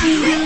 see you.